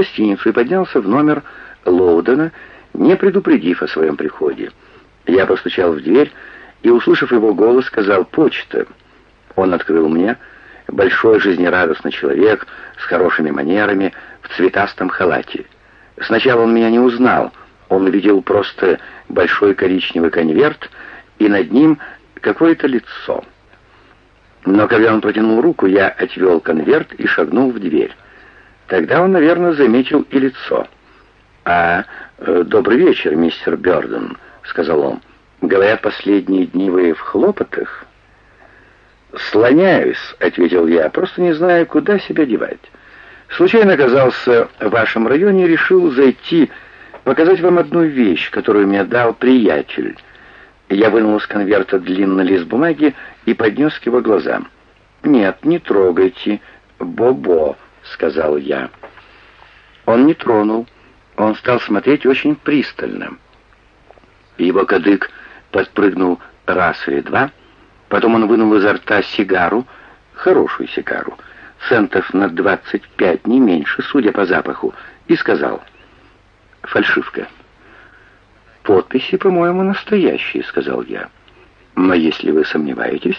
гостиницу и поднялся в номер Лоудена, не предупредив о своем приходе. Я постучал в дверь и, услышав его голос, сказал «Почта». Он открыл мне, большой жизнерадостный человек с хорошими манерами, в цветастом халате. Сначала он меня не узнал, он увидел просто большой коричневый конверт, и над ним какое-то лицо. Но когда он протянул руку, я отвел конверт и шагнул в дверь. Тогда он, наверное, заметил и лицо. «А, э, добрый вечер, мистер Бёрден», — сказал он. «Говорят, последние дни вы в хлопотах?» «Слоняюсь», — ответил я, — «просто не знаю, куда себя девать. Случайно оказался в вашем районе и решил зайти, показать вам одну вещь, которую мне дал приятель». Я вынул из конверта длинный лист бумаги и поднес к его глазам. «Нет, не трогайте. Бо-бо», — сказал я. Он не тронул. Он стал смотреть очень пристально. Его кадык подпрыгнул раз или два. Потом он вынул изо рта сигару, хорошую сигару, центов на двадцать пять, не меньше, судя по запаху, и сказал «Фальшивка». «Подписи, по-моему, настоящие», — сказал я. «Но если вы сомневаетесь,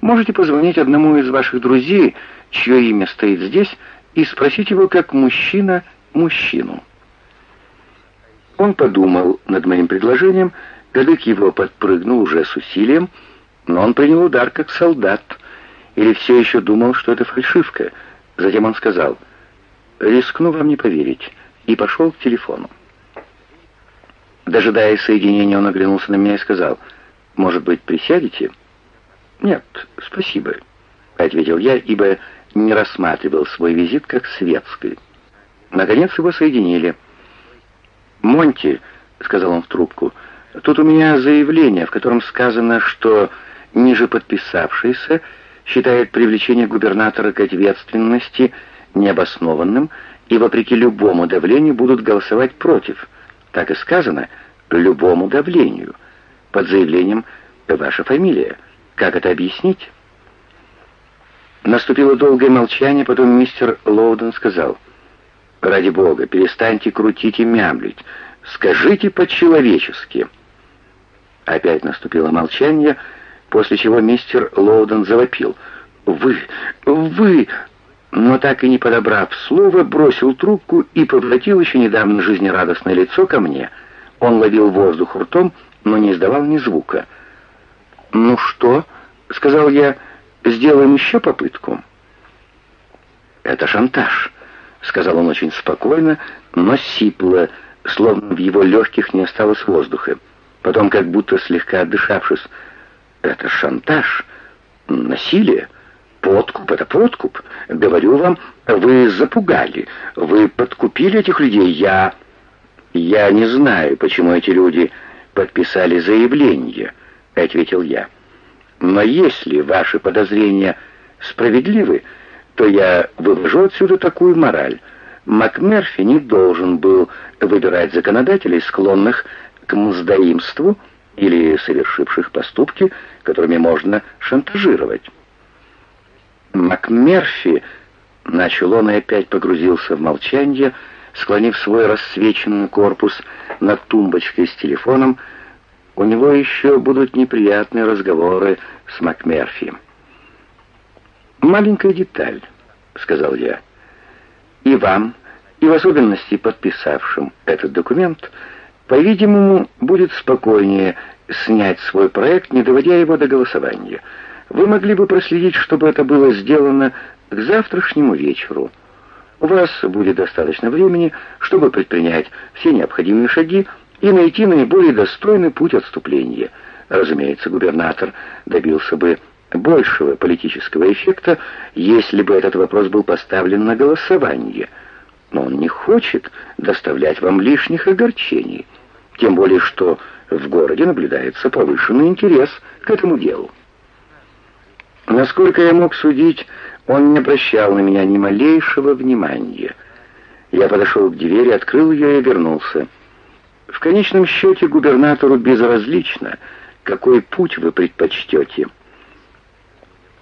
можете позвонить одному из ваших друзей, чье имя стоит здесь, и спросить его как мужчина мужчину». Он подумал над моим предложением, кадык его подпрыгнул уже с усилием, но он принял удар как солдат, или все еще думал, что это фальшивка. Затем он сказал, «Рискну вам не поверить», и пошел к телефону. Дожидаясь соединения, он оглянулся на меня и сказал, «Может быть, присядете?» «Нет, спасибо», — ответил я, ибо не рассматривал свой визит как светский. Наконец его соединили. «Монти», — сказал он в трубку, — «тут у меня заявление, в котором сказано, что ниже подписавшийся считает привлечение губернатора к ответственности необоснованным и, вопреки любому давлению, будут голосовать против» так и сказано, любому давлению. Под заявлением «Ваша фамилия». Как это объяснить? Наступило долгое молчание, потом мистер Лоуден сказал, «Ради бога, перестаньте крутить и мямлить. Скажите по-человечески». Опять наступило молчание, после чего мистер Лоуден завопил. «Вы, вы, но так и не подобрав слово, бросил трубку и повратил еще недавно жизнерадостное лицо ко мне. Он ловил воздух ртом, но не издавал ни звука. «Ну что?» — сказал я. «Сделаем еще попытку». «Это шантаж», — сказал он очень спокойно, но сипло, словно в его легких не осталось воздуха. Потом, как будто слегка отдышавшись, «Это шантаж? Насилие?» Подкуп — это подкуп. Говорю вам, вы запугали. Вы подкупили этих людей. Я... Я не знаю, почему эти люди подписали заявление, — ответил я. Но если ваши подозрения справедливы, то я вывожу отсюда такую мораль. МакМерфи не должен был выбирать законодателей, склонных к мздоимству или совершивших поступки, которыми можно шантажировать. МакМерфи, начал он и опять погрузился в молчание, склонив свой рассвеченный корпус над тумбочкой с телефоном, у него еще будут неприятные разговоры с МакМерфи. «Маленькая деталь», — сказал я. «И вам, и в особенности подписавшим этот документ, по-видимому, будет спокойнее снять свой проект, не доводя его до голосования». Вы могли бы проследить, чтобы это было сделано к завтрашнему вечеру. У вас будет достаточно времени, чтобы предпринять все необходимые шаги и найти наиболее достойный путь отступления. Разумеется, губернатор добился бы большего политического эффекта, если бы этот вопрос был поставлен на голосование. Но он не хочет доставлять вам лишних огорчений, тем более что в городе наблюдается повышенный интерес к этому делу. Насколько я мог судить, он не обращал на меня ни малейшего внимания. Я подошел к двери, открыл ее и вернулся. В конечном счете губернатору безразлично, какой путь вы предпочтете.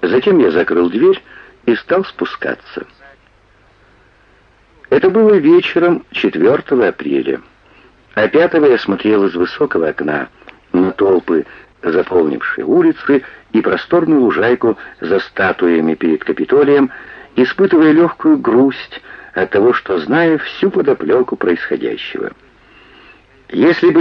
Затем я закрыл дверь и стал спускаться. Это было вечером 4 апреля. А 5 я смотрел из высокого окна на толпы, заполнившие улицы, и просторную лужайку за статуями перед Капитолием, испытывая легкую грусть от того, что знаю всю подоплеку происходящего. Если бы